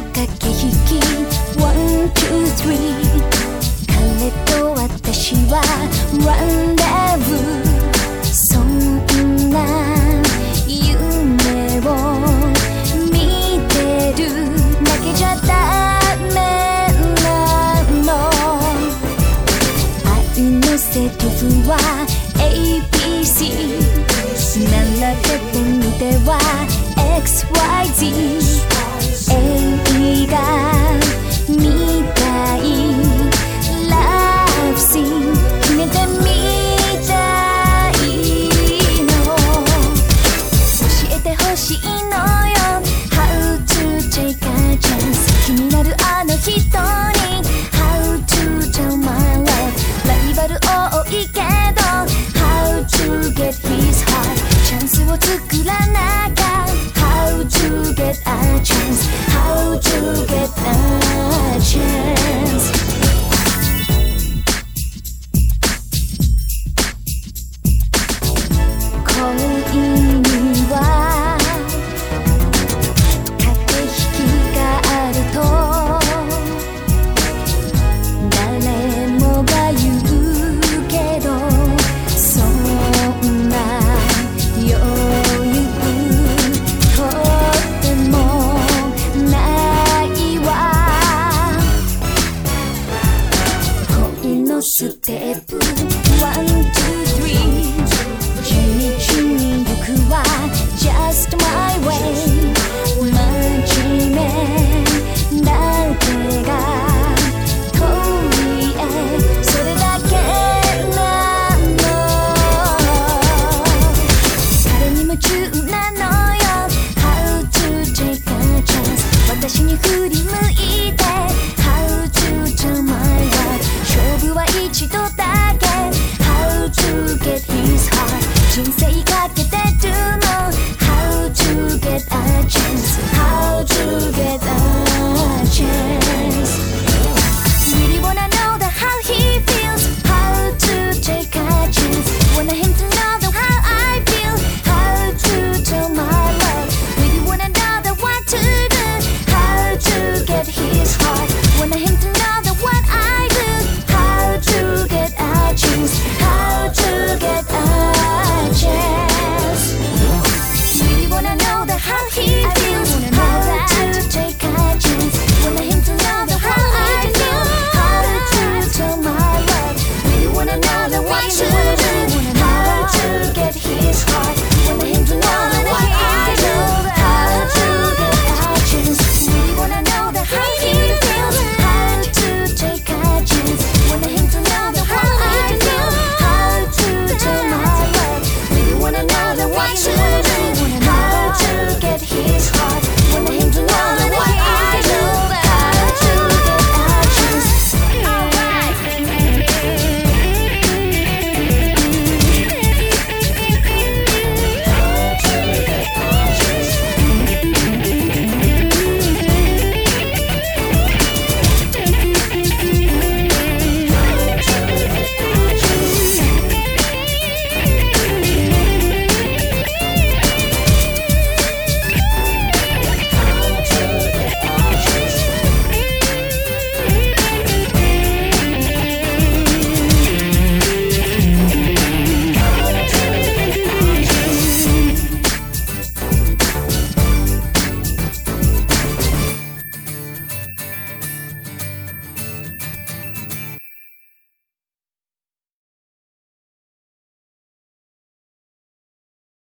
駆け引き One, two, three 彼と私はランダブーそんな夢を見てるだけじゃダメなの愛のセリフは ABC 並べてみては XYZ の人に How to tell my love ライバル多いけど How to get his heart チャンスを作らないのステップ。ワン、ツー、スリー地道に行くわ Just my way 真面目だけが私に振り向い